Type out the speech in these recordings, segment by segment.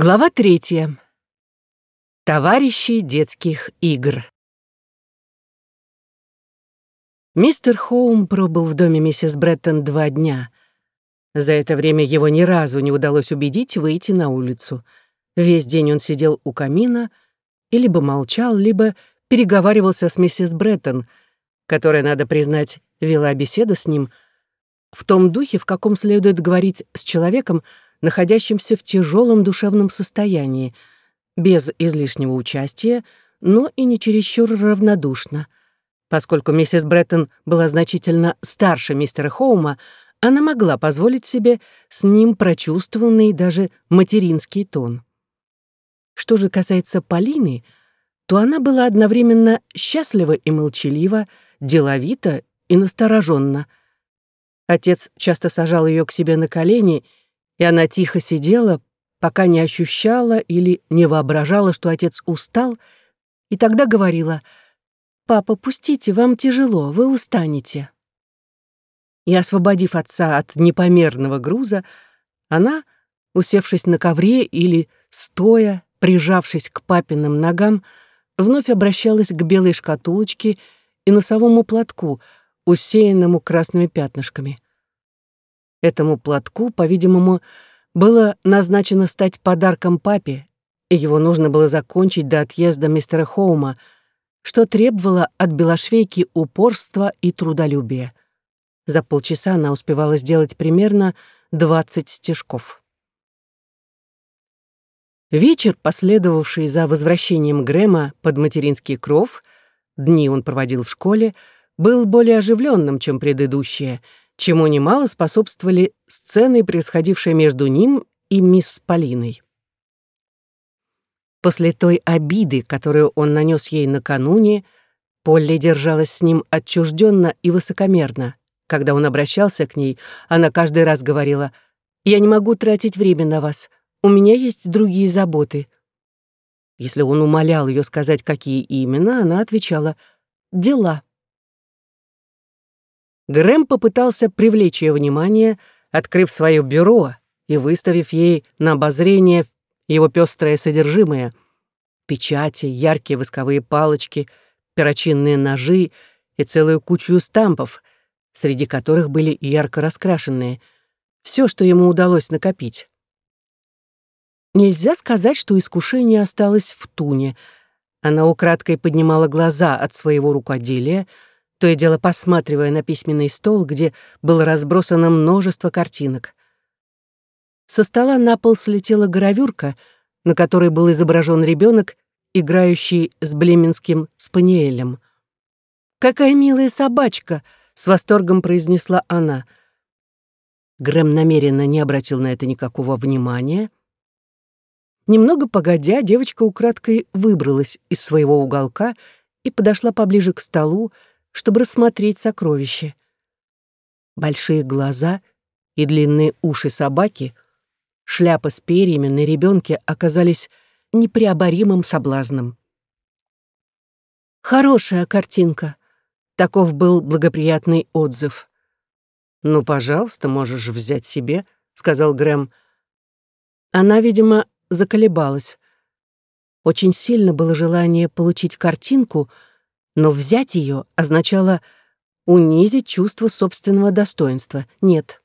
Глава третья. Товарищи детских игр. Мистер Хоум пробыл в доме миссис Бреттон два дня. За это время его ни разу не удалось убедить выйти на улицу. Весь день он сидел у камина и либо молчал, либо переговаривался с миссис Бреттон, которая, надо признать, вела беседу с ним в том духе, в каком следует говорить с человеком, находящимся в тяжелом душевном состоянии, без излишнего участия, но и не чересчур равнодушно. Поскольку миссис Бреттон была значительно старше мистера Хоума, она могла позволить себе с ним прочувствованный даже материнский тон. Что же касается Полины, то она была одновременно счастлива и молчалива, деловита и настороженна. Отец часто сажал ее к себе на колени — и она тихо сидела, пока не ощущала или не воображала, что отец устал, и тогда говорила «Папа, пустите, вам тяжело, вы устанете». И, освободив отца от непомерного груза, она, усевшись на ковре или стоя, прижавшись к папиным ногам, вновь обращалась к белой шкатулочке и носовому платку, усеянному красными пятнышками. Этому платку, по-видимому, было назначено стать подарком папе, и его нужно было закончить до отъезда мистера Хоума, что требовало от Белошвейки упорства и трудолюбия. За полчаса она успевала сделать примерно 20 стежков. Вечер, последовавший за возвращением Грэма под материнский кров, дни он проводил в школе, был более оживленным, чем предыдущие — чему немало способствовали сцены, происходившие между ним и мисс Полиной. После той обиды, которую он нанес ей накануне, Полли держалась с ним отчужденно и высокомерно. Когда он обращался к ней, она каждый раз говорила, «Я не могу тратить время на вас, у меня есть другие заботы». Если он умолял ее сказать, какие именно, она отвечала, «Дела». Грэм попытался привлечь ее внимание, открыв свое бюро и выставив ей на обозрение его пестрое содержимое. Печати, яркие восковые палочки, перочинные ножи и целую кучу стампов, среди которых были ярко раскрашенные. Все, что ему удалось накопить. Нельзя сказать, что искушение осталось в туне. Она украдкой поднимала глаза от своего рукоделия — то и дело посматривая на письменный стол, где было разбросано множество картинок. Со стола на пол слетела гравюрка, на которой был изображен ребенок, играющий с блеменским спаниелем. «Какая милая собачка!» — с восторгом произнесла она. Грэм намеренно не обратил на это никакого внимания. Немного погодя, девочка украдкой выбралась из своего уголка и подошла поближе к столу, чтобы рассмотреть сокровище. Большие глаза и длинные уши собаки, шляпа с перьями на ребенке оказались непреоборимым соблазном. «Хорошая картинка», — таков был благоприятный отзыв. «Ну, пожалуйста, можешь взять себе», — сказал Грэм. Она, видимо, заколебалась. Очень сильно было желание получить картинку — но взять ее означало унизить чувство собственного достоинства. Нет.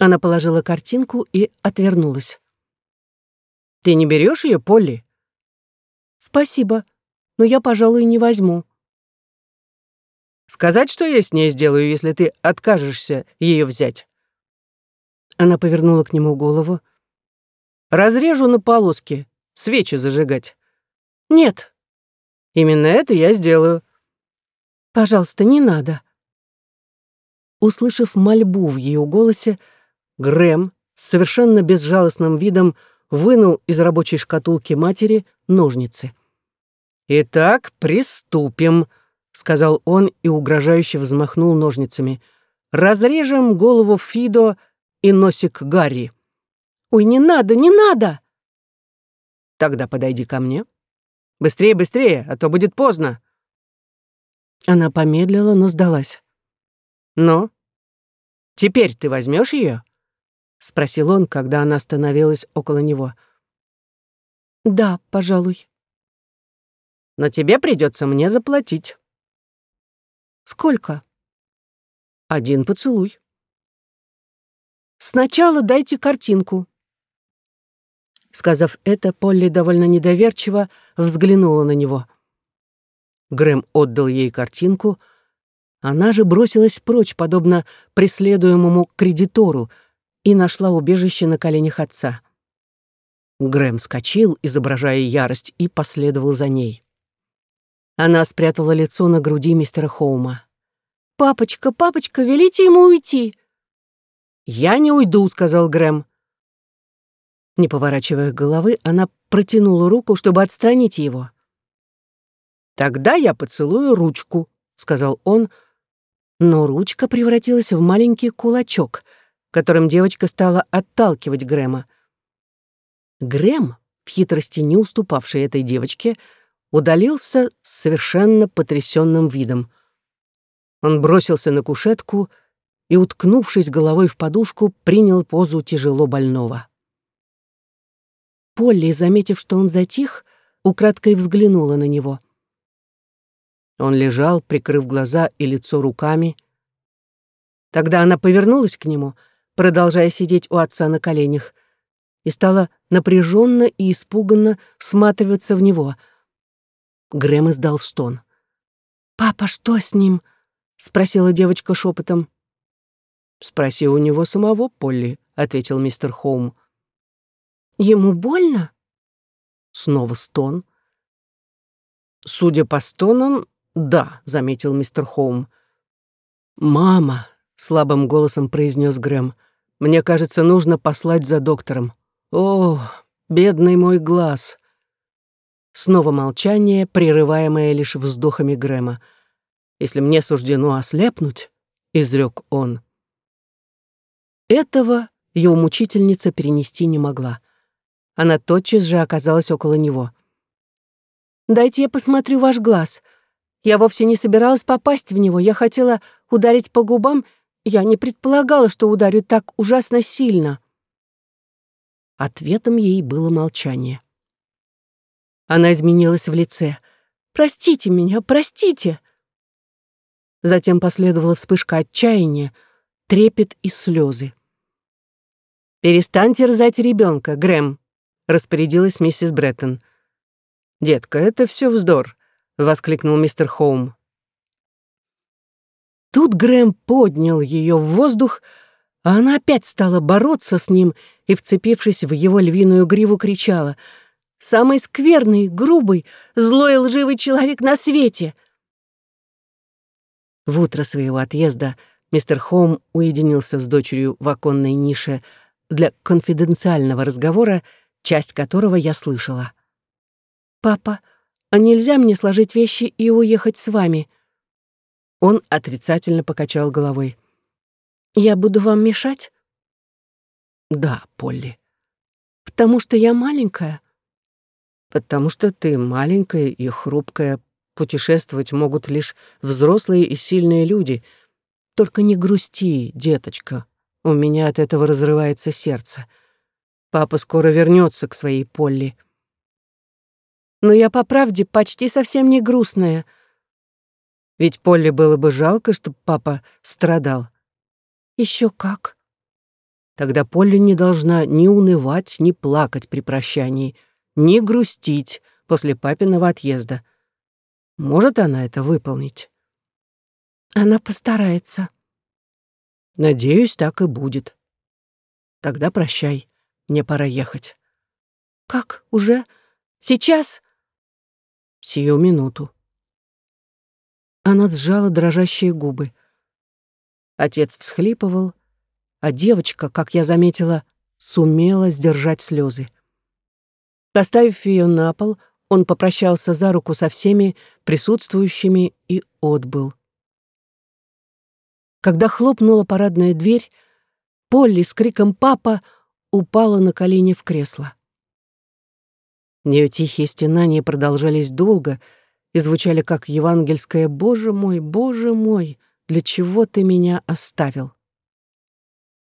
Она положила картинку и отвернулась. «Ты не берешь ее, Полли?» «Спасибо, но я, пожалуй, не возьму». «Сказать, что я с ней сделаю, если ты откажешься ее взять?» Она повернула к нему голову. «Разрежу на полоски, свечи зажигать». «Нет», Именно это я сделаю. Пожалуйста, не надо. Услышав мольбу в ее голосе, Грэм с совершенно безжалостным видом вынул из рабочей шкатулки матери ножницы. «Итак, приступим», — сказал он и угрожающе взмахнул ножницами. «Разрежем голову Фидо и носик Гарри». «Ой, не надо, не надо!» «Тогда подойди ко мне», Быстрее, быстрее, а то будет поздно. Она помедлила, но сдалась. Ну, теперь ты возьмешь ее? спросил он, когда она остановилась около него. Да, пожалуй. Но тебе придется мне заплатить. Сколько? Один поцелуй. Сначала дайте картинку. Сказав это, Полли довольно недоверчиво взглянула на него. Грэм отдал ей картинку. Она же бросилась прочь, подобно преследуемому кредитору, и нашла убежище на коленях отца. Грэм скочил, изображая ярость, и последовал за ней. Она спрятала лицо на груди мистера Хоума. «Папочка, папочка, велите ему уйти!» «Я не уйду», — сказал Грэм. Не поворачивая головы, она протянула руку, чтобы отстранить его. «Тогда я поцелую ручку», — сказал он, но ручка превратилась в маленький кулачок, которым девочка стала отталкивать Грэма. Грэм, в хитрости не уступавший этой девочке, удалился с совершенно потрясенным видом. Он бросился на кушетку и, уткнувшись головой в подушку, принял позу тяжело больного. Полли, заметив, что он затих, украдкой взглянула на него. Он лежал, прикрыв глаза и лицо руками. Тогда она повернулась к нему, продолжая сидеть у отца на коленях, и стала напряженно и испуганно всматриваться в него. Грэм издал стон. «Папа, что с ним?» — спросила девочка шепотом. «Спроси у него самого, Полли», — ответил мистер Хоум. Ему больно? Снова стон. Судя по стонам, да, заметил мистер Хоум. Мама, слабым голосом произнес Грэм. Мне кажется, нужно послать за доктором. О, бедный мой глаз. Снова молчание, прерываемое лишь вздохами Грэма. Если мне суждено ослепнуть, изрек он. Этого его мучительница перенести не могла. Она тотчас же оказалась около него. «Дайте я посмотрю ваш глаз. Я вовсе не собиралась попасть в него. Я хотела ударить по губам. Я не предполагала, что ударю так ужасно сильно». Ответом ей было молчание. Она изменилась в лице. «Простите меня, простите!» Затем последовала вспышка отчаяния, трепет и слезы. «Перестань терзать ребенка, Грэм», распорядилась миссис Бреттон. «Детка, это все вздор», — воскликнул мистер Хоум. Тут Грэм поднял ее в воздух, а она опять стала бороться с ним и, вцепившись в его львиную гриву, кричала «Самый скверный, грубый, злой лживый человек на свете!» В утро своего отъезда мистер Хоум уединился с дочерью в оконной нише для конфиденциального разговора часть которого я слышала. «Папа, а нельзя мне сложить вещи и уехать с вами?» Он отрицательно покачал головой. «Я буду вам мешать?» «Да, Полли». «Потому что я маленькая?» «Потому что ты маленькая и хрупкая. Путешествовать могут лишь взрослые и сильные люди. Только не грусти, деточка. У меня от этого разрывается сердце. Папа скоро вернется к своей Полли. Но я по правде почти совсем не грустная. Ведь Полли было бы жалко, чтобы папа страдал. Еще как. Тогда Полли не должна ни унывать, ни плакать при прощании, ни грустить после папиного отъезда. Может она это выполнить? Она постарается. Надеюсь, так и будет. Тогда прощай. Мне пора ехать. Как? Уже? Сейчас? Сию минуту. Она сжала дрожащие губы. Отец всхлипывал, а девочка, как я заметила, сумела сдержать слезы. Поставив ее на пол, он попрощался за руку со всеми присутствующими и отбыл. Когда хлопнула парадная дверь, Полли с криком «Папа!» Упала на колени в кресло. Ее тихие стенания продолжались долго и звучали как евангельское «Боже мой, Боже мой, для чего ты меня оставил?»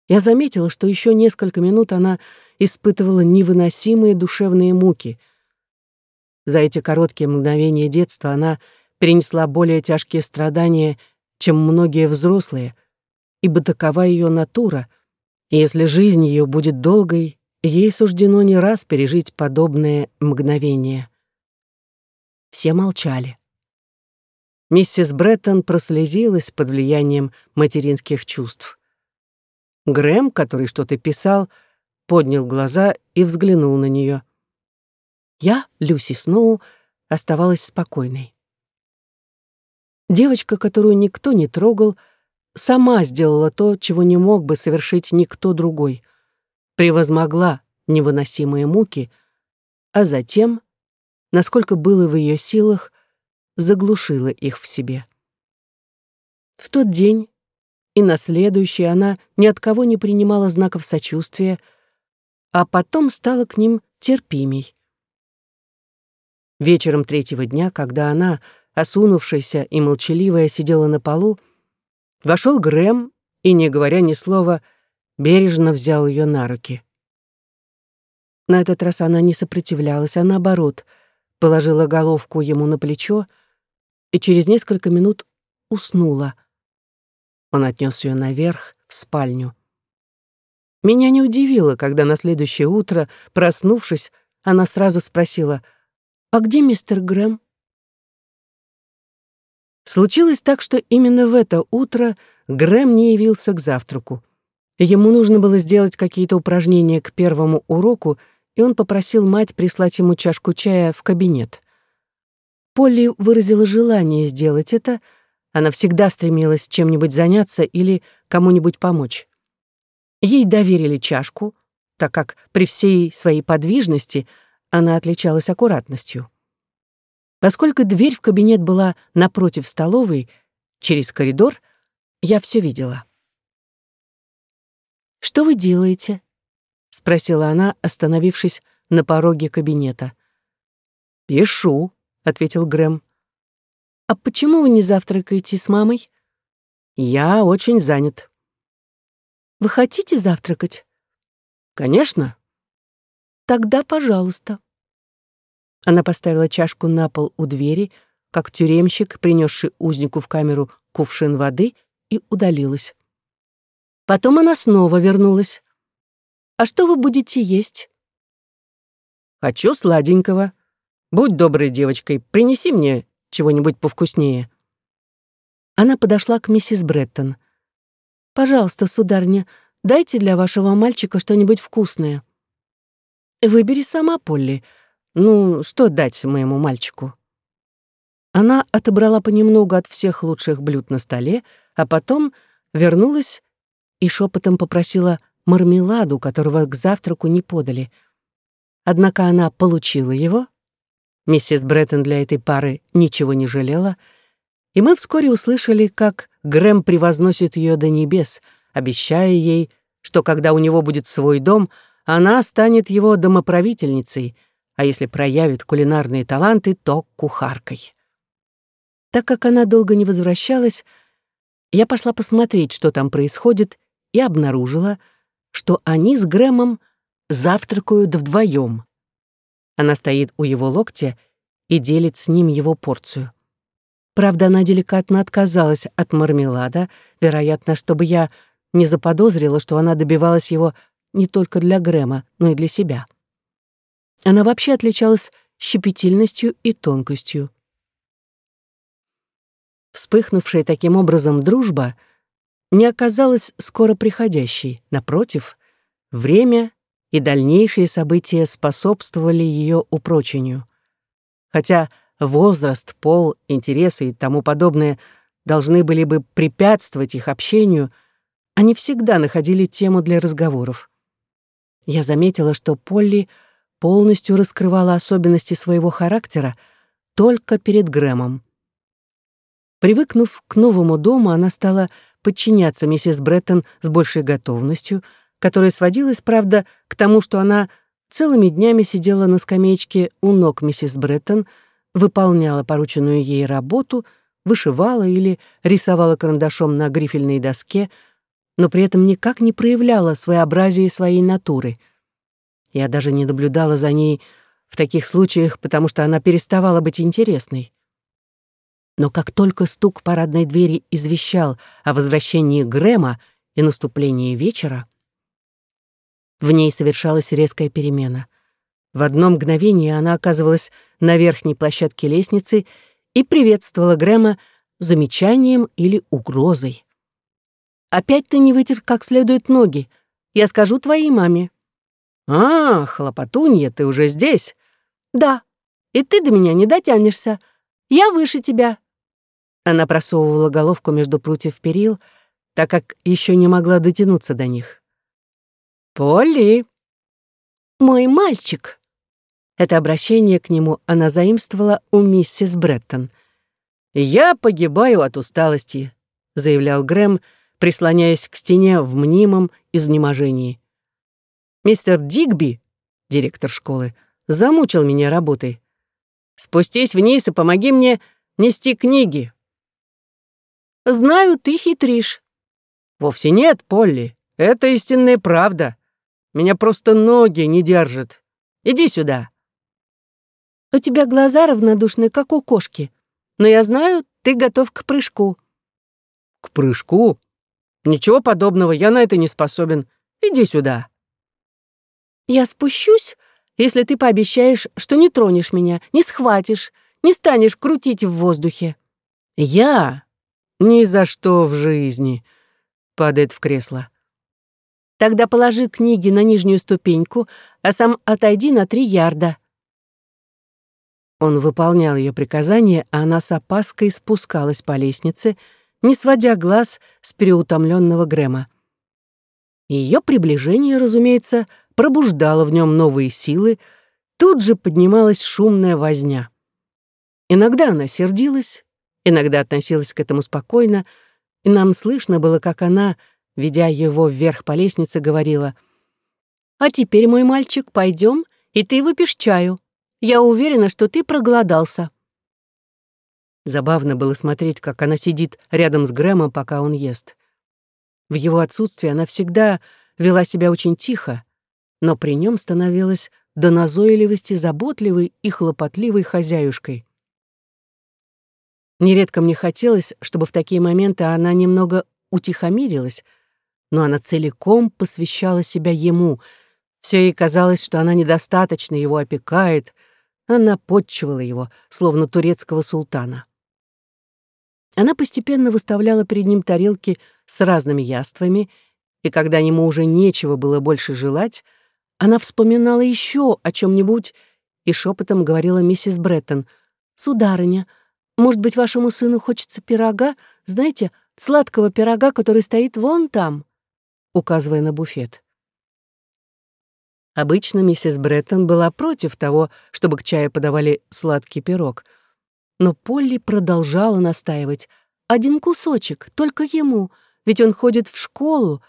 Я заметила, что еще несколько минут она испытывала невыносимые душевные муки. За эти короткие мгновения детства она перенесла более тяжкие страдания, чем многие взрослые, ибо такова ее натура, и если жизнь ее будет долгой, ей суждено не раз пережить подобные мгновения. Все молчали. Миссис Бреттон прослезилась под влиянием материнских чувств. Грэм, который что-то писал, поднял глаза и взглянул на нее. Я, Люси Сноу, оставалась спокойной. Девочка, которую никто не трогал, сама сделала то, чего не мог бы совершить никто другой. Превозмогла невыносимые муки, а затем, насколько было в ее силах, заглушила их в себе. В тот день и на следующий она ни от кого не принимала знаков сочувствия, а потом стала к ним терпимей. Вечером третьего дня, когда она, осунувшаяся и молчаливая, сидела на полу, вошел Грэм и, не говоря ни слова, бережно взял ее на руки. На этот раз она не сопротивлялась, а наоборот, положила головку ему на плечо, и через несколько минут уснула. Он отнес ее наверх, в спальню. Меня не удивило, когда на следующее утро, проснувшись, она сразу спросила, «А где мистер Грэм?» Случилось так, что именно в это утро Грэм не явился к завтраку. Ему нужно было сделать какие-то упражнения к первому уроку, и он попросил мать прислать ему чашку чая в кабинет. Полли выразила желание сделать это, она всегда стремилась чем-нибудь заняться или кому-нибудь помочь. Ей доверили чашку, так как при всей своей подвижности она отличалась аккуратностью. Поскольку дверь в кабинет была напротив столовой, через коридор, я все видела. «Что вы делаете?» — спросила она, остановившись на пороге кабинета. «Пишу», — ответил Грэм. «А почему вы не завтракаете с мамой?» «Я очень занят». «Вы хотите завтракать?» «Конечно». «Тогда пожалуйста». Она поставила чашку на пол у двери, как тюремщик, принесший узнику в камеру кувшин воды, и удалилась. Потом она снова вернулась. «А что вы будете есть?» «Хочу сладенького», Будь доброй девочкой, принеси мне чего-нибудь повкуснее». Она подошла к миссис Бреттон. «Пожалуйста, сударня, дайте для вашего мальчика что-нибудь вкусное». «Выбери сама, Полли. Ну, что дать моему мальчику?» Она отобрала понемногу от всех лучших блюд на столе, а потом вернулась и шепотом попросила мармеладу, которого к завтраку не подали. Однако она получила его, Миссис Бреттон для этой пары ничего не жалела, и мы вскоре услышали, как Грэм превозносит ее до небес, обещая ей, что когда у него будет свой дом, она станет его домоправительницей, а если проявит кулинарные таланты, то кухаркой. Так как она долго не возвращалась, я пошла посмотреть, что там происходит, и обнаружила, что они с Грэмом завтракают вдвоем. Она стоит у его локтя и делит с ним его порцию. Правда, она деликатно отказалась от мармелада, вероятно, чтобы я не заподозрила, что она добивалась его не только для Грэма, но и для себя. Она вообще отличалась щепетильностью и тонкостью. Вспыхнувшая таким образом дружба не оказалась скоро приходящей. Напротив, время и дальнейшие события способствовали ее упрочению. Хотя возраст, пол, интересы и тому подобное должны были бы препятствовать их общению, они всегда находили тему для разговоров. Я заметила, что Полли полностью раскрывала особенности своего характера только перед Грэмом. Привыкнув к новому дому, она стала подчиняться миссис Бреттон с большей готовностью — которая сводилась, правда, к тому, что она целыми днями сидела на скамеечке у ног миссис Бреттон, выполняла порученную ей работу, вышивала или рисовала карандашом на грифельной доске, но при этом никак не проявляла своеобразие своей натуры. Я даже не наблюдала за ней в таких случаях, потому что она переставала быть интересной. Но как только стук парадной двери извещал о возвращении Грэма и наступлении вечера, в ней совершалась резкая перемена. В одно мгновение она оказывалась на верхней площадке лестницы и приветствовала Грэма замечанием или угрозой. «Опять ты не вытер как следует ноги. Я скажу твоей маме». «А, хлопотунья, ты уже здесь?» «Да, и ты до меня не дотянешься. Я выше тебя». Она просовывала головку между прутьев перил, так как еще не могла дотянуться до них. «Полли!» «Мой мальчик!» Это обращение к нему она заимствовала у миссис Бреттон. «Я погибаю от усталости», — заявлял Грэм, прислоняясь к стене в мнимом изнеможении. «Мистер Дигби, директор школы, замучил меня работой. Спустись вниз и помоги мне нести книги». «Знаю, ты хитришь». «Вовсе нет, Полли, это истинная правда. Меня просто ноги не держат. Иди сюда». У тебя глаза равнодушные, как у кошки. Но я знаю, ты готов к прыжку». «К прыжку? Ничего подобного, я на это не способен. Иди сюда». «Я спущусь, если ты пообещаешь, что не тронешь меня, не схватишь, не станешь крутить в воздухе». «Я? Ни за что в жизни», — падает в кресло. Тогда положи книги на нижнюю ступеньку, а сам отойди на три ярда. Он выполнял ее приказание, а она с опаской спускалась по лестнице, не сводя глаз с переутомленного Грэма. Ее приближение, разумеется, пробуждало в нем новые силы, тут же поднималась шумная возня. Иногда она сердилась, иногда относилась к этому спокойно, и нам слышно было, как она ведя его вверх по лестнице, говорила, «А теперь, мой мальчик, пойдем, и ты выпьешь чаю. Я уверена, что ты проголодался». Забавно было смотреть, как она сидит рядом с Грэмом, пока он ест. В его отсутствие она всегда вела себя очень тихо, но при нем становилась до назойливости заботливой и хлопотливой хозяюшкой. Нередко мне хотелось, чтобы в такие моменты она немного утихомирилась, но она целиком посвящала себя ему. Все ей казалось, что она недостаточно его опекает. Она подчивала его, словно турецкого султана. Она постепенно выставляла перед ним тарелки с разными яствами, и когда ему уже нечего было больше желать, она вспоминала еще о чем-нибудь и шепотом говорила миссис Бреттон, «Сударыня, может быть, вашему сыну хочется пирога? Знаете, сладкого пирога, который стоит вон там?» указывая на буфет. Обычно миссис Бреттон была против того, чтобы к чаю подавали сладкий пирог, но Полли продолжала настаивать. «Один кусочек, только ему, ведь он ходит в школу.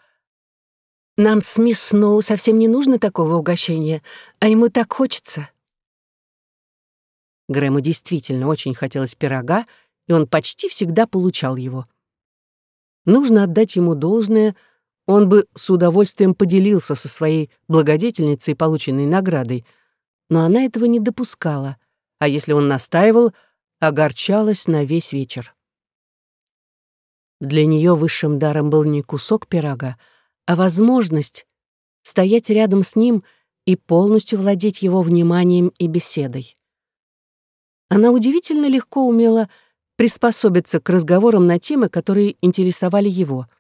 Нам с мисс Сноу совсем не нужно такого угощения, а ему так хочется». Грэму действительно очень хотелось пирога, и он почти всегда получал его. Нужно отдать ему должное — он бы с удовольствием поделился со своей благодетельницей полученной наградой, но она этого не допускала, а если он настаивал, огорчалась на весь вечер. Для нее высшим даром был не кусок пирога, а возможность стоять рядом с ним и полностью владеть его вниманием и беседой. Она удивительно легко умела приспособиться к разговорам на темы, которые интересовали его —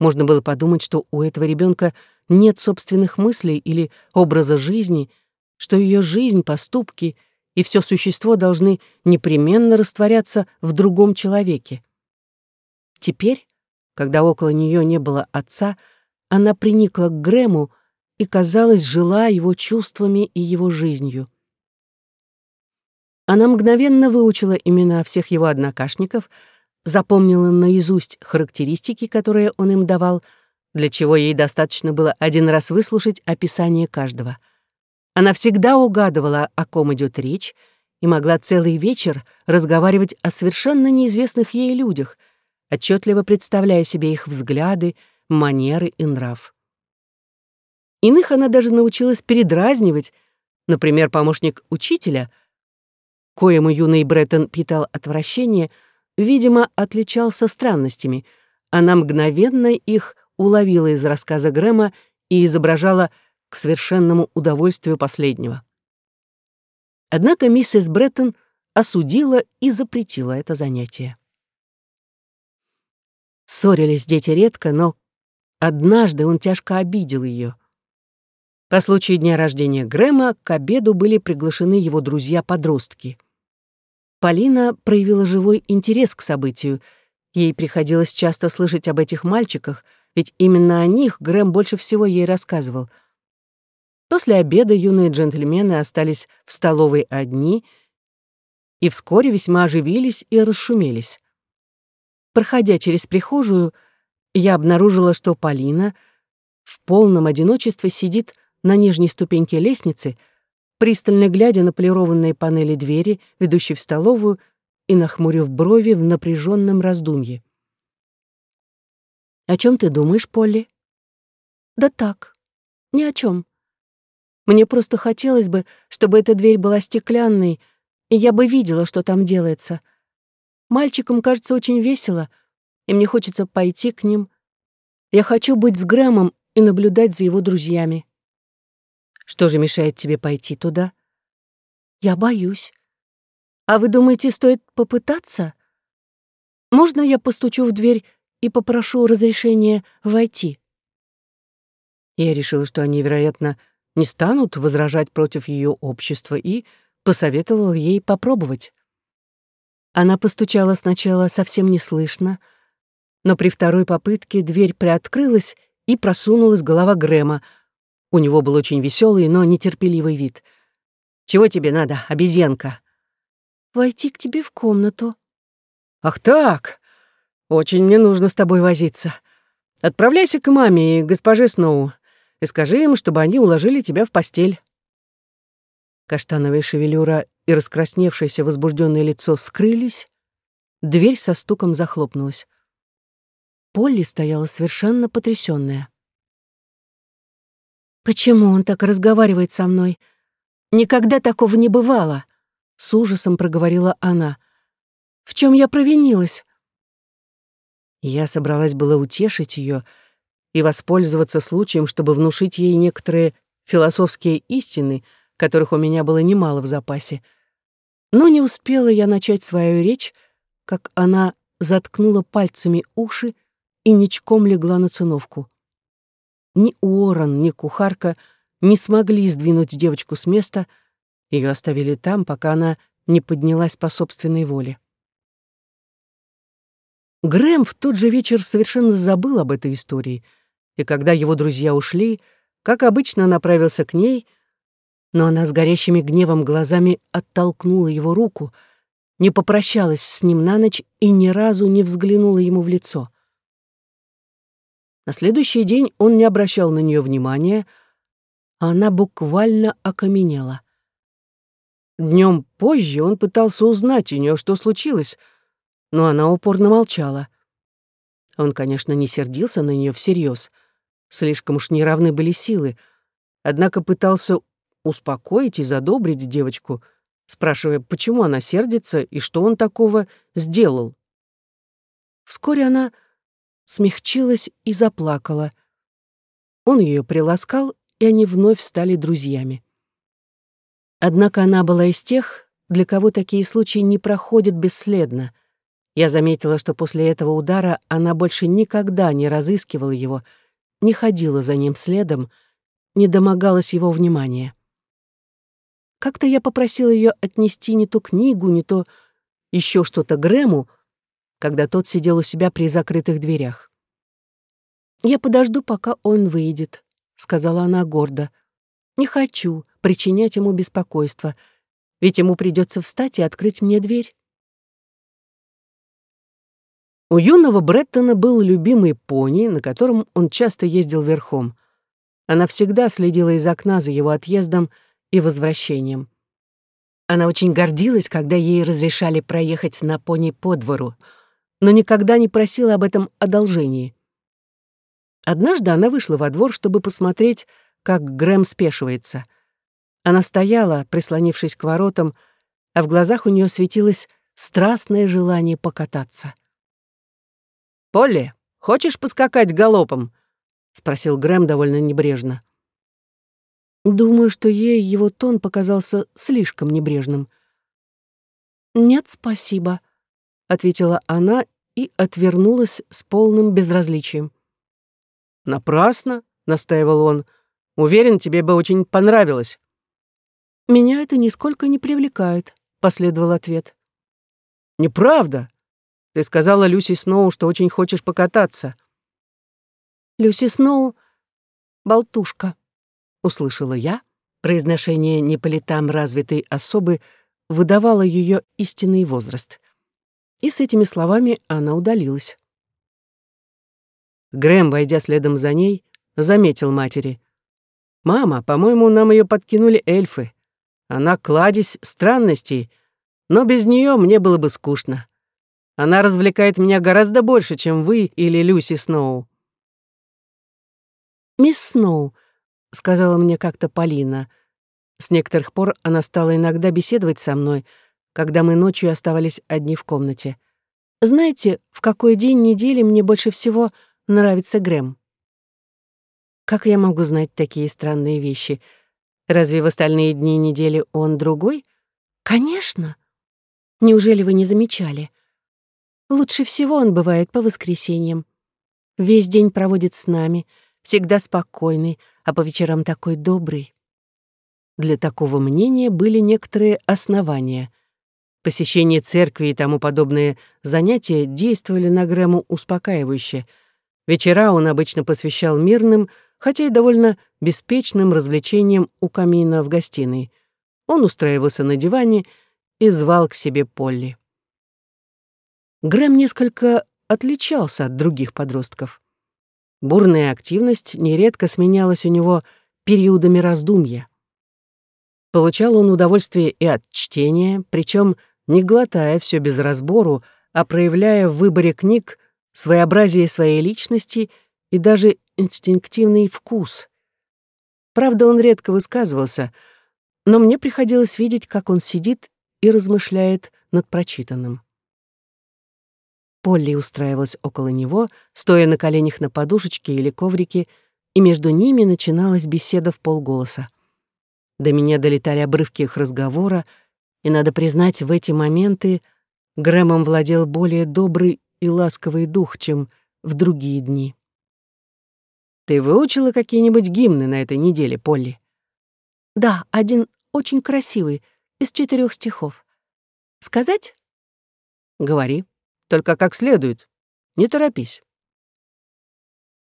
можно было подумать, что у этого ребенка нет собственных мыслей или образа жизни, что ее жизнь, поступки и все существо должны непременно растворяться в другом человеке. Теперь, когда около нее не было отца, она приникла к Грэму и, казалось, жила его чувствами и его жизнью. Она мгновенно выучила имена всех его однокашников — запомнила наизусть характеристики, которые он им давал, для чего ей достаточно было один раз выслушать описание каждого. Она всегда угадывала, о ком идет речь, и могла целый вечер разговаривать о совершенно неизвестных ей людях, отчетливо представляя себе их взгляды, манеры и нрав. Иных она даже научилась передразнивать, Например, помощник учителя, коему юный Бреттон питал отвращение, видимо, отличался странностями. Она мгновенно их уловила из рассказа Грэма и изображала к совершенному удовольствию последнего. Однако миссис Бреттон осудила и запретила это занятие. Ссорились дети редко, но однажды он тяжко обидел ее. По случаю дня рождения Грэма к обеду были приглашены его друзья-подростки. Полина проявила живой интерес к событию. Ей приходилось часто слышать об этих мальчиках, ведь именно о них Грэм больше всего ей рассказывал. После обеда юные джентльмены остались в столовой одни и вскоре весьма оживились и расшумелись. Проходя через прихожую, я обнаружила, что Полина в полном одиночестве сидит на нижней ступеньке лестницы, пристально глядя на полированные панели двери, ведущей в столовую, и нахмурив брови в напряженном раздумье. «О чем ты думаешь, Полли?» «Да так, ни о чем. Мне просто хотелось бы, чтобы эта дверь была стеклянной, и я бы видела, что там делается. Мальчикам кажется очень весело, и мне хочется пойти к ним. Я хочу быть с Грэмом и наблюдать за его друзьями. Что же мешает тебе пойти туда? Я боюсь. А вы думаете, стоит попытаться? Можно я постучу в дверь и попрошу разрешения войти? Я решила, что они, вероятно, не станут возражать против ее общества и посоветовала ей попробовать. Она постучала сначала совсем неслышно, но при второй попытке дверь приоткрылась и просунулась голова Грэма, у него был очень веселый, но нетерпеливый вид. «Чего тебе надо, обезьянка?» «Войти к тебе в комнату». «Ах так! Очень мне нужно с тобой возиться. Отправляйся к маме и госпоже Сноу и скажи им, чтобы они уложили тебя в постель». Каштановая шевелюра и раскрасневшееся возбужденное лицо скрылись, дверь со стуком захлопнулась. Полли стояла совершенно потрясённая. Почему он так разговаривает со мной? Никогда такого не бывало, с ужасом проговорила она. В чем я провинилась? Я собралась было утешить ее и воспользоваться случаем, чтобы внушить ей некоторые философские истины, которых у меня было немало в запасе. Но не успела я начать свою речь, как она заткнула пальцами уши и ничком легла на циновку. Ни Уоррен, ни кухарка не смогли сдвинуть девочку с места, ее оставили там, пока она не поднялась по собственной воле. Грэм в тот же вечер совершенно забыл об этой истории, и когда его друзья ушли, как обычно, направился к ней, но она с горящими гневом глазами оттолкнула его руку, не попрощалась с ним на ночь и ни разу не взглянула ему в лицо — на следующий день он не обращал на нее внимания, а она буквально окаменела. Днем позже он пытался узнать у нее, что случилось, но она упорно молчала. Он, конечно, не сердился на нее всерьез. Слишком уж неравны были силы, однако пытался успокоить и задобрить девочку, спрашивая, почему она сердится и что он такого сделал. Вскоре она смягчилась и заплакала. Он ее приласкал, и они вновь стали друзьями. Однако она была из тех, для кого такие случаи не проходят бесследно. Я заметила, что после этого удара она больше никогда не разыскивала его, не ходила за ним следом, не домогалась его внимания. Как-то я попросила ее отнести не то книгу, не то еще что-то Грэму, когда тот сидел у себя при закрытых дверях. «Я подожду, пока он выйдет», — сказала она гордо. «Не хочу причинять ему беспокойство, ведь ему придется встать и открыть мне дверь». У юного Бреттона был любимый пони, на котором он часто ездил верхом. Она всегда следила из окна за его отъездом и возвращением. Она очень гордилась, когда ей разрешали проехать на пони по двору — но никогда не просила об этом одолжении. Однажды она вышла во двор, чтобы посмотреть, как Грэм спешивается. Она стояла, прислонившись к воротам, а в глазах у нее светилось страстное желание покататься. «Полли, хочешь поскакать галопом?» — спросил Грэм довольно небрежно. Думаю, что ей его тон показался слишком небрежным. «Нет, спасибо», — ответила она и отвернулась с полным безразличием. «Напрасно», — настаивал он. «Уверен, тебе бы очень понравилось». «Меня это нисколько не привлекает», — последовал ответ. «Неправда. Ты сказала Люси Сноу, что очень хочешь покататься». «Люси Сноу — болтушка», — услышала я. Произношение не по летам развитой особы выдавало ее истинный возраст. И с этими словами она удалилась. Грэм, войдя следом за ней, заметил матери. «Мама, по-моему, нам ее подкинули эльфы. Она кладезь странностей, но без нее мне было бы скучно. Она развлекает меня гораздо больше, чем вы или Люси Сноу». «Мисс Сноу», — сказала мне как-то Полина. С некоторых пор она стала иногда беседовать со мной, когда мы ночью оставались одни в комнате. «Знаете, в какой день недели мне больше всего нравится Грэм?» Как я могу знать такие странные вещи? Разве в остальные дни недели он другой? Конечно. Неужели вы не замечали? Лучше всего он бывает по воскресеньям. Весь день проводит с нами, всегда спокойный, а по вечерам такой добрый. Для такого мнения были некоторые основания. Посещение церкви и тому подобные занятия действовали на Грэму успокаивающе. Вечера он обычно посвящал мирным, хотя и довольно беспечным развлечением у камина в гостиной. Он устраивался на диване и звал к себе Полли. Грэм несколько отличался от других подростков. Бурная активность нередко сменялась у него периодами раздумья. Получал он удовольствие и от чтения, причем не глотая все без разбору, а проявляя в выборе книг своеобразие своей личности и даже инстинктивный вкус. Правда, он редко высказывался, но мне приходилось видеть, как он сидит и размышляет над прочитанным. Полли устраивалась около него, стоя на коленях на подушечке или коврике, и между ними начиналась беседа в полголоса. До меня долетали обрывки их разговора, и, надо признать, в эти моменты Грэмом владел более добрый и ласковый дух, чем в другие дни. Ты выучила какие-нибудь гимны на этой неделе, Полли? Да, один очень красивый, из четырех стихов. Сказать? Говори, только как следует. Не торопись.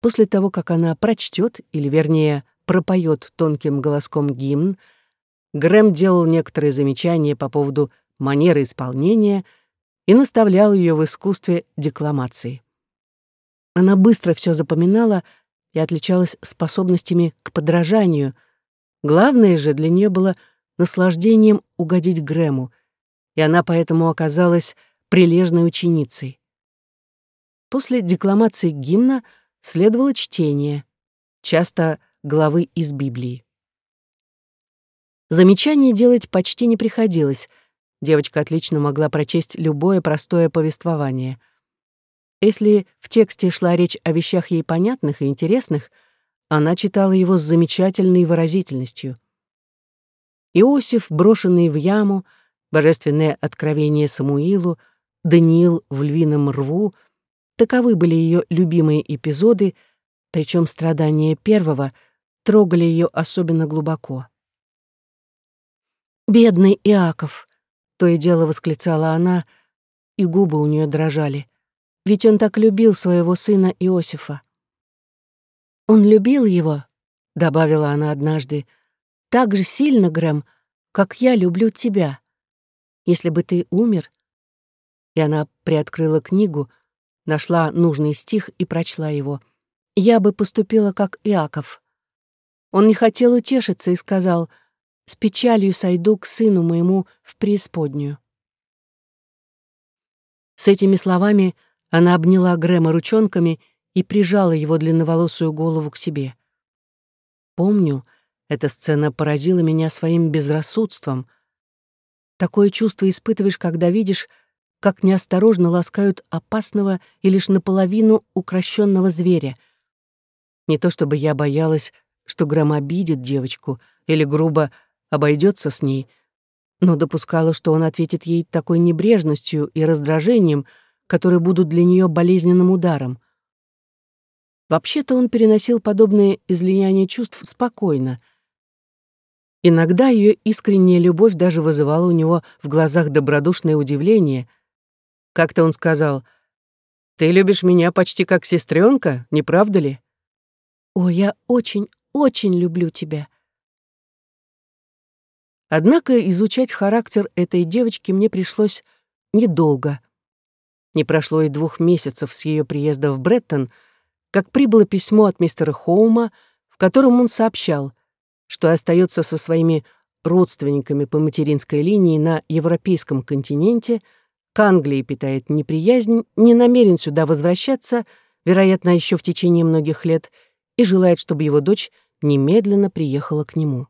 После того, как она прочтет, или вернее, пропоет тонким голоском гимн, Грэм делал некоторые замечания по поводу манеры исполнения и наставлял ее в искусстве декламации. Она быстро все запоминала и отличалась способностями к подражанию. Главное же для нее было наслаждением угодить Грэму, и она поэтому оказалась прилежной ученицей. После декламации гимна следовало чтение, часто главы из Библии. Замечаний делать почти не приходилось. Девочка отлично могла прочесть любое простое повествование. Если в тексте шла речь о вещах ей понятных и интересных, она читала его с замечательной выразительностью. Иосиф, брошенный в яму, божественное откровение Самуилу, Даниил в львином рву — таковы были ее любимые эпизоды, причем страдания первого трогали ее особенно глубоко. «Бедный Иаков!» — то и дело восклицала она, и губы у нее дрожали. Ведь он так любил своего сына Иосифа. «Он любил его», — добавила она однажды, — «так же сильно, Грэм, как я люблю тебя. Если бы ты умер...» И она приоткрыла книгу, нашла нужный стих и прочла его. «Я бы поступила, как Иаков». Он не хотел утешиться и сказал, «С печалью сойду к сыну моему в преисподнюю». С этими словами она обняла Грэма ручонками и прижала его длинноволосую голову к себе. Помню, Эта сцена поразила меня своим безрассудством. Такое чувство испытываешь, когда видишь, как неосторожно ласкают опасного и лишь наполовину укращенного зверя. Не то чтобы я боялась, что Грэм обидит девочку или грубо обойдется с ней, но допускала, что он ответит ей такой небрежностью и раздражением, которые будут для нее болезненным ударом. Вообще-то он переносил подобные излияния чувств спокойно. Иногда ее искренняя любовь даже вызывала у него в глазах добродушное удивление. Как-то он сказал, «Ты любишь меня почти как сестренка, не правда ли?» «О, я очень, очень люблю тебя». Однако изучать характер этой девочки мне пришлось недолго. Не прошло и двух месяцев с ее приезда в Бреттон, как прибыло письмо от мистера Хоума, в котором он сообщал, что остается со своими родственниками по материнской линии на европейском континенте, к Англии питает неприязнь, не намерен сюда возвращаться, вероятно, еще в течение многих лет, и желает, чтобы его дочь немедленно приехала к нему.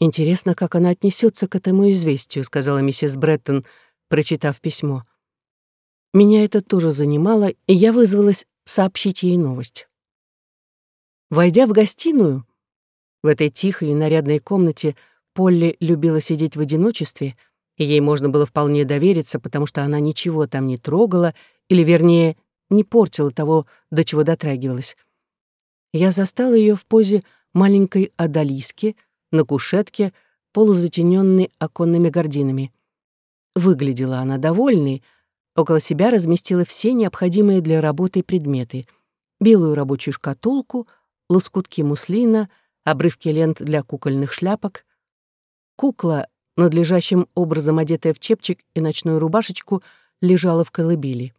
«Интересно, как она отнесется к этому известию», — сказала миссис Бреттон, прочитав письмо. Меня это тоже занимало, и я вызвалась сообщить ей новость. Войдя в гостиную, в этой тихой и нарядной комнате Полли любила сидеть в одиночестве, и ей можно было вполне довериться, потому что она ничего там не трогала, или, вернее, не портила того, до чего дотрагивалась. Я застала ее в позе маленькой одолиски на кушетке, полузатененной оконными гординами. Выглядела она довольной, около себя разместила все необходимые для работы предметы — белую рабочую шкатулку, лоскутки муслина, обрывки лент для кукольных шляпок. Кукла, надлежащим образом одетая в чепчик и ночную рубашечку, лежала в колыбели.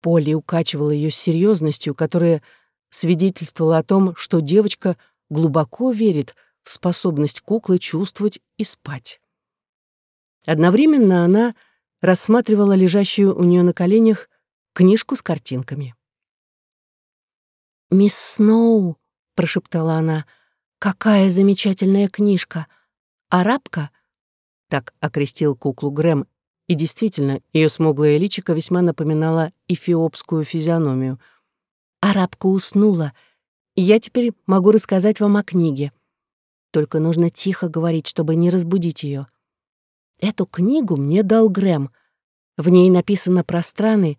Полли укачивала ее с серьезностью, которая свидетельствовала о том, что девочка глубоко верит способность куклы чувствовать и спать. Одновременно она рассматривала лежащую у нее на коленях книжку с картинками. «Мисс Сноу», — прошептала она, — «какая замечательная книжка! Арабка?» Так окрестил куклу Грэм, и действительно, ее смуглое личико весьма напоминало эфиопскую физиономию. «Арабка уснула, и я теперь могу рассказать вам о книге. Только нужно тихо говорить, чтобы не разбудить ее. Эту книгу мне дал Грэм. В ней написано про страны,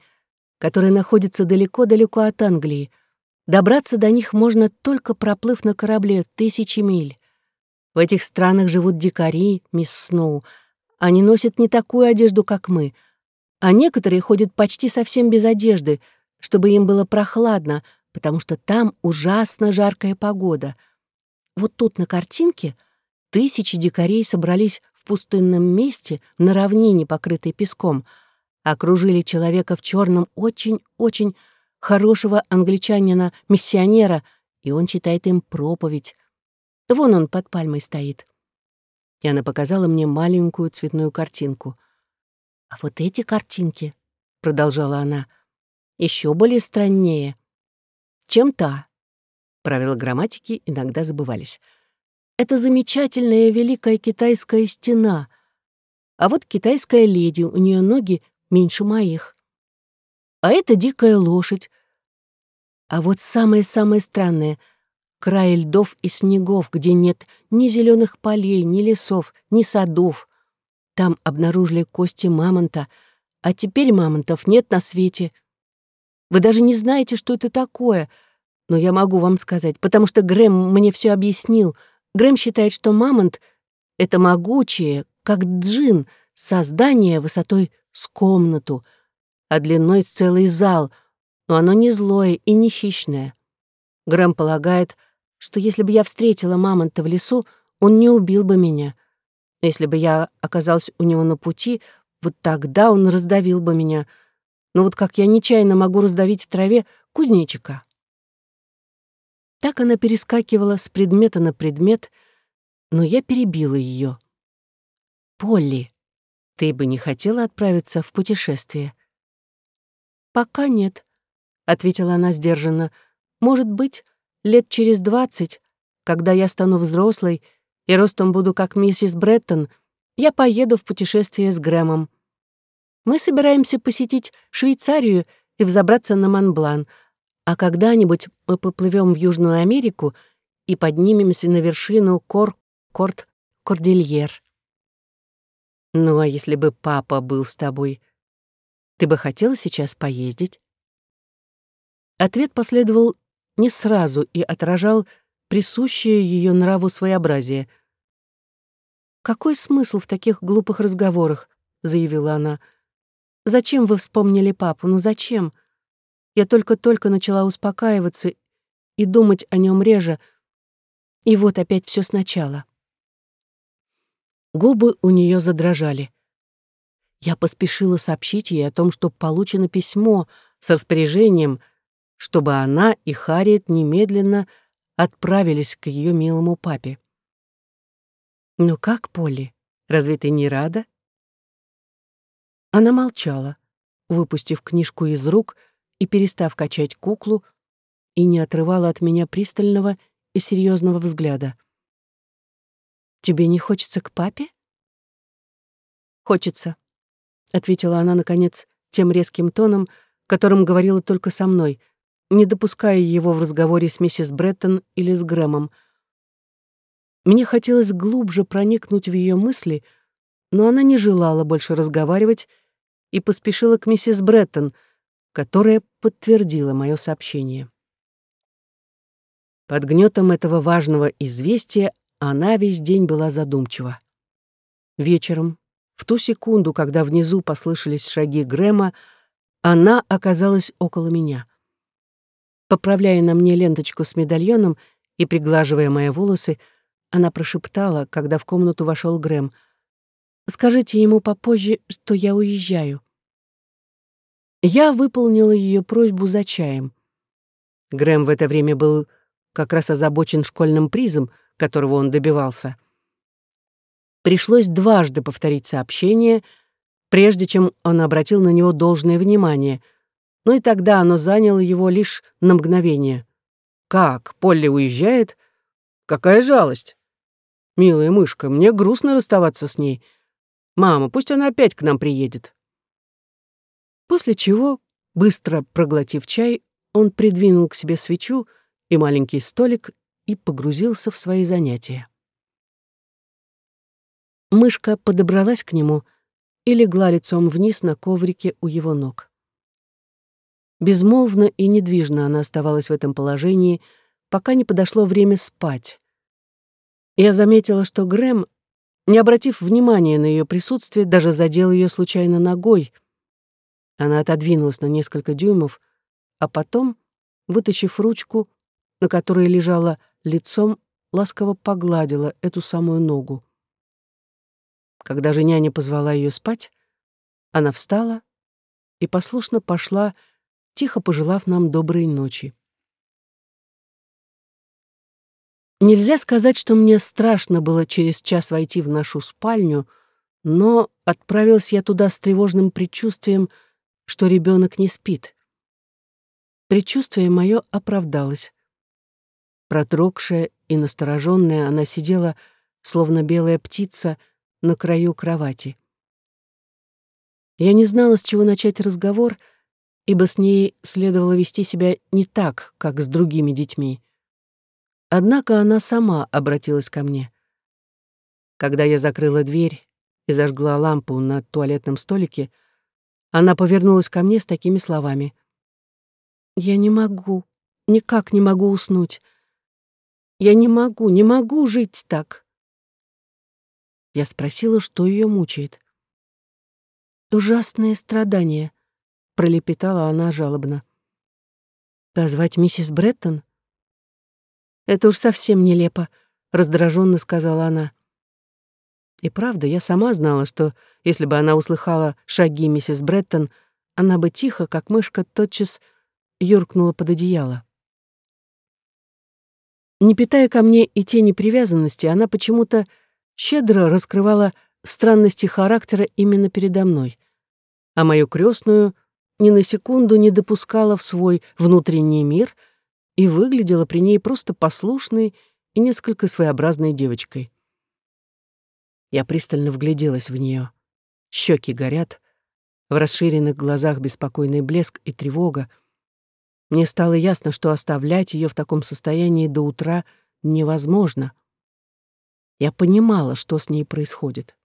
которые находятся далеко-далеко от Англии. Добраться до них можно только проплыв на корабле тысячи миль. В этих странах живут дикари, мисс Сноу. Они носят не такую одежду, как мы. А некоторые ходят почти совсем без одежды, чтобы им было прохладно, потому что там ужасно жаркая погода. Вот тут на картинке тысячи дикарей собрались пустынном месте, на равнине, покрытой песком, окружили человека в черном очень-очень хорошего англичанина-миссионера, и он читает им проповедь. Вон он под пальмой стоит. И она показала мне маленькую цветную картинку. «А вот эти картинки», — продолжала она, — «еще более страннее, чем та». Правила грамматики иногда забывались — это замечательная великая китайская стена. А вот китайская леди, у нее ноги меньше моих. А это дикая лошадь. А вот самое-самое странное — край льдов и снегов, где нет ни зеленых полей, ни лесов, ни садов. Там обнаружили кости мамонта, а теперь мамонтов нет на свете. Вы даже не знаете, что это такое, но я могу вам сказать, потому что Грэм мне все объяснил — Грэм считает, что мамонт — это могучее, как джин, создание высотой с комнату, а длиной с целый зал, но оно не злое и не хищное. Грэм полагает, что если бы я встретила мамонта в лесу, он не убил бы меня. Если бы я оказалась у него на пути, вот тогда он раздавил бы меня. Но вот как я нечаянно могу раздавить в траве кузнечика. Так она перескакивала с предмета на предмет, но я перебила ее. «Полли, ты бы не хотела отправиться в путешествие?» «Пока нет», — ответила она сдержанно. «Может быть, лет через двадцать, когда я стану взрослой и ростом буду как миссис Бреттон, я поеду в путешествие с Грэмом. Мы собираемся посетить Швейцарию и взобраться на Монблан, а когда-нибудь мы поплывем в Южную Америку и поднимемся на вершину Кор-Корт-Кордильер. Ну, а если бы папа был с тобой, ты бы хотела сейчас поездить? Ответ последовал не сразу и отражал присущее ее нраву своеобразие. «Какой смысл в таких глупых разговорах?» — заявила она. «Зачем вы вспомнили папу? Ну зачем? Я только-только начала успокаиваться и думать о нем реже, и вот опять все сначала». Губы у нее задрожали. Я поспешила сообщить ей о том, что получено письмо с распоряжением, чтобы она и Харриет немедленно отправились к ее милому папе. «Ну как, Полли, разве ты не рада?» Она молчала, выпустив книжку из рук и перестав качать куклу, и не отрывала от меня пристального и серьезного взгляда. «Тебе не хочется к папе?» «Хочется», — ответила она, наконец, тем резким тоном, которым говорила только со мной, не допуская его в разговоре с миссис Бреттон или с Грэмом. Мне хотелось глубже проникнуть в ее мысли, но она не желала больше разговаривать и поспешила к миссис Бреттон, которая подтвердила мое сообщение. Под гнетом этого важного известия она весь день была задумчива. Вечером, в ту секунду, когда внизу послышались шаги Грэма, она оказалась около меня. Поправляя на мне ленточку с медальоном и приглаживая мои волосы, она прошептала, когда в комнату вошел Грэм. «Скажите ему попозже, что я уезжаю». Я выполнила ее просьбу за чаем. Грэм в это время был как раз озабочен школьным призом, которого он добивался. Пришлось дважды повторить сообщение, прежде чем он обратил на него должное внимание — но и тогда оно заняло его лишь на мгновение. «Как? Полли уезжает? Какая жалость! Милая мышка, мне грустно расставаться с ней. Мама, пусть она опять к нам приедет». После чего, быстро проглотив чай, он придвинул к себе свечу и маленький столик и погрузился в свои занятия. Мышка подобралась к нему и легла лицом вниз на коврике у его ног. Безмолвно и недвижно она оставалась в этом положении, пока не подошло время спать. Я заметила, что Грэм, не обратив внимания на ее присутствие, даже задел ее случайно ногой. Она отодвинулась на несколько дюймов, а потом, вытащив ручку, на которой лежала лицом, ласково погладила эту самую ногу. Когда же няня позвала ее спать, она встала и послушно пошла тихо пожелав нам доброй ночи. Нельзя сказать, что мне страшно было через час войти в нашу спальню, но отправилась я туда с тревожным предчувствием, что ребенок не спит. Предчувствие мое оправдалось. Продрогшая и настороженная, она сидела, словно белая птица, на краю кровати. Я не знала, с чего начать разговор — ибо с ней следовало вести себя не так, как с другими детьми. Однако она сама обратилась ко мне. Когда я закрыла дверь и зажгла лампу на туалетном столике, она повернулась ко мне с такими словами. «Я не могу, никак не могу уснуть. Я не могу, не могу жить так». Я спросила, что ее мучает. «Ужасные страдания», пролепетала она жалобно. «Позвать миссис Бреттон?» «Это уж совсем нелепо», — раздраженно сказала она. И правда, я сама знала, что если бы она услыхала шаги миссис Бреттон, она бы тихо, как мышка, тотчас юркнула под одеяло. Не питая ко мне и тени привязанности, она почему-то щедро раскрывала странности характера именно передо мной, а мою крестную ни на секунду не допускала в свой внутренний мир и выглядела при ней просто послушной и несколько своеобразной девочкой. Я пристально вгляделась в нее. Щеки горят, в расширенных глазах беспокойный блеск и тревога. Мне стало ясно, что оставлять ее в таком состоянии до утра невозможно. Я понимала, что с ней происходит.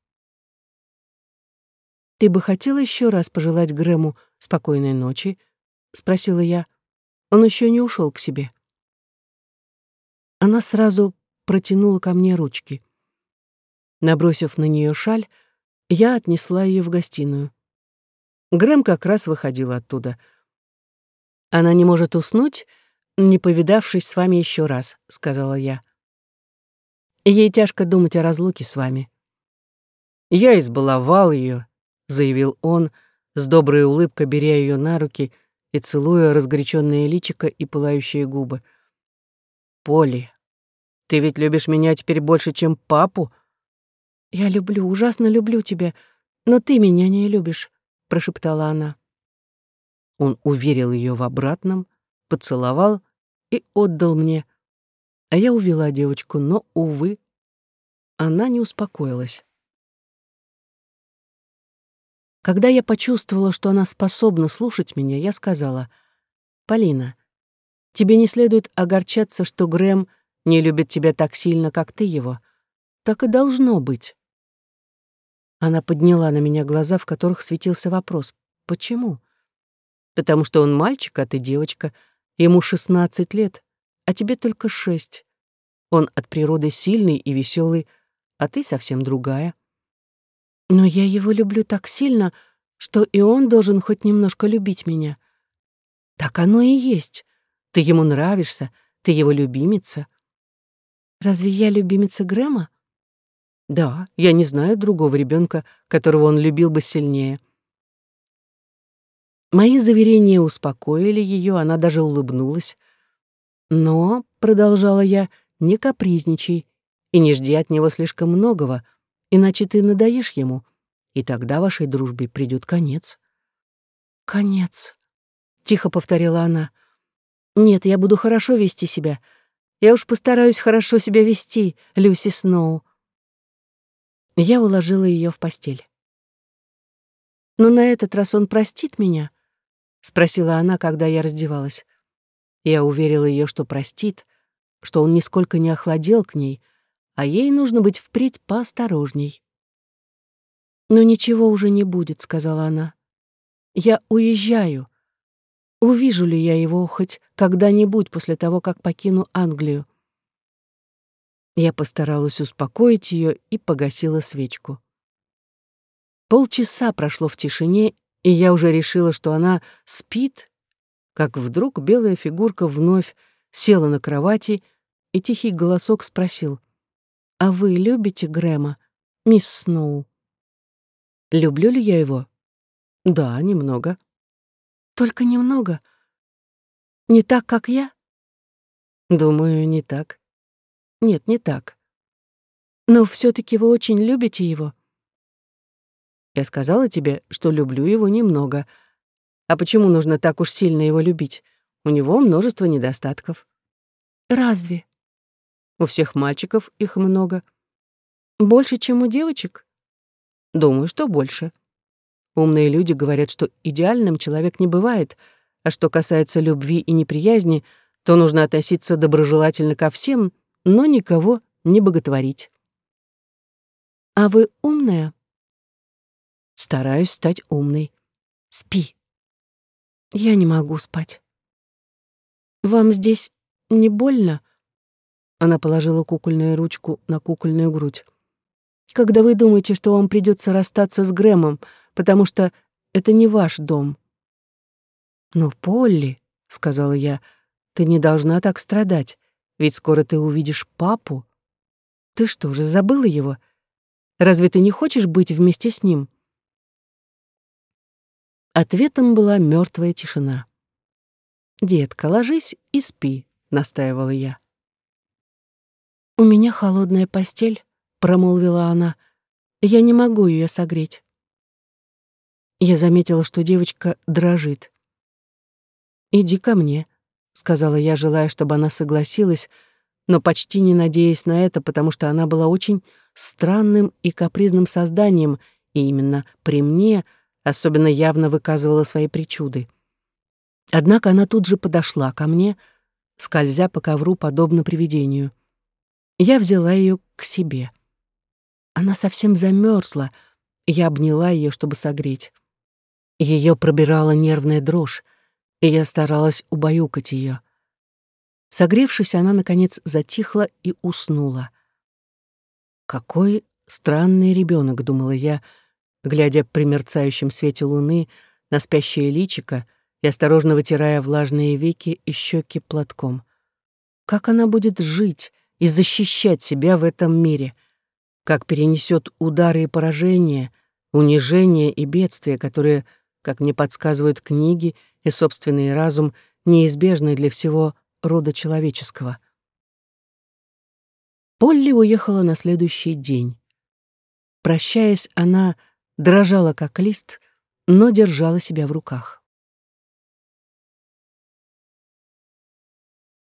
«Ты бы хотела еще раз пожелать Грэму спокойной ночи?» — спросила я. Он еще не ушел к себе. Она сразу протянула ко мне ручки. Набросив на нее шаль, я отнесла ее в гостиную. Грэм как раз выходил оттуда. «Она не может уснуть, не повидавшись с вами еще раз», — сказала я. «Ей тяжко думать о разлуке с вами». «Я избаловал ее», — заявил он, с доброй улыбкой беря ее на руки и целуя разгоряченное личико и пылающие губы. «Поли, ты ведь любишь меня теперь больше, чем папу?» «Я люблю, ужасно люблю тебя, но ты меня не любишь», — прошептала она. Он уверил ее в обратном, поцеловал и отдал мне, а я увела девочку, но, увы, она не успокоилась. Когда я почувствовала, что она способна слушать меня, я сказала, «Полина, тебе не следует огорчаться, что Грэм не любит тебя так сильно, как ты его. Так и должно быть». Она подняла на меня глаза, в которых светился вопрос. «Почему?» «Потому что он мальчик, а ты девочка. Ему шестнадцать лет, а тебе только шесть. Он от природы сильный и веселый, а ты совсем другая». Но я его люблю так сильно, что и он должен хоть немножко любить меня. Так оно и есть. Ты ему нравишься, ты его любимица. Разве я любимица Грэма? Да, я не знаю другого ребенка, которого он любил бы сильнее. Мои заверения успокоили ее, она даже улыбнулась. Но, продолжала я, не капризничай и не жди от него слишком многого — иначе ты надоешь ему, и тогда вашей дружбе придет конец». «Конец», — тихо повторила она. «Нет, я буду хорошо вести себя. Я уж постараюсь хорошо себя вести, Люси Сноу». Я уложила ее в постель. «Но на этот раз он простит меня?» — спросила она, когда я раздевалась. Я уверила ее, что простит, что он нисколько не охладел к ней — а ей нужно быть впредь поосторожней. «Но ничего уже не будет», — сказала она. «Я уезжаю. Увижу ли я его хоть когда-нибудь после того, как покину Англию?» Я постаралась успокоить ее и погасила свечку. Полчаса прошло в тишине, и я уже решила, что она спит, как вдруг белая фигурка вновь села на кровати, и тихий голосок спросил — «А вы любите Грэма, мисс Сноу?» «Люблю ли я его?» «Да, немного». «Только немного? Не так, как я?» «Думаю, не так. Нет, не так. Но все таки вы очень любите его?» «Я сказала тебе, что люблю его немного. А почему нужно так уж сильно его любить? У него множество недостатков». «Разве?» У всех мальчиков их много. Больше, чем у девочек? Думаю, что больше. Умные люди говорят, что идеальным человек не бывает, а что касается любви и неприязни, то нужно относиться доброжелательно ко всем, но никого не боготворить. А вы умная? Стараюсь стать умной. Спи. Я не могу спать. Вам здесь не больно? Она положила кукольную ручку на кукольную грудь. «Когда вы думаете, что вам придется расстаться с Грэмом, потому что это не ваш дом?» «Но, Полли», — сказала я, — «ты не должна так страдать, ведь скоро ты увидишь папу. Ты что же, забыла его? Разве ты не хочешь быть вместе с ним?» Ответом была мертвая тишина. «Детка, ложись и спи», — настаивала я. «У меня холодная постель», — промолвила она. «Я не могу ее согреть». Я заметила, что девочка дрожит. «Иди ко мне», сказала я, желая, чтобы она согласилась, но почти не надеясь на это, потому что она была очень странным и капризным созданием, и именно при мне особенно явно выказывала свои причуды. Однако она тут же подошла ко мне, скользя по ковру, подобно привидению. Я взяла ее к себе. Она совсем замерзла, я обняла ее, чтобы согреть. Ее пробирала нервная дрожь, и я старалась убаюкать ее. Согревшись, она, наконец, затихла и уснула. «Какой странный ребенок, думала я, глядя при мерцающем свете луны на спящее личико и осторожно вытирая влажные веки и щеки платком. Как она будет жить и защищать себя в этом мире? Как перенесет удары и поражения, унижения и бедствия, которые, как мне подсказывают книги и собственный разум, неизбежны для всего рода человеческого? Полли уехала на следующий день. Прощаясь, она дрожала как лист, но держала себя в руках.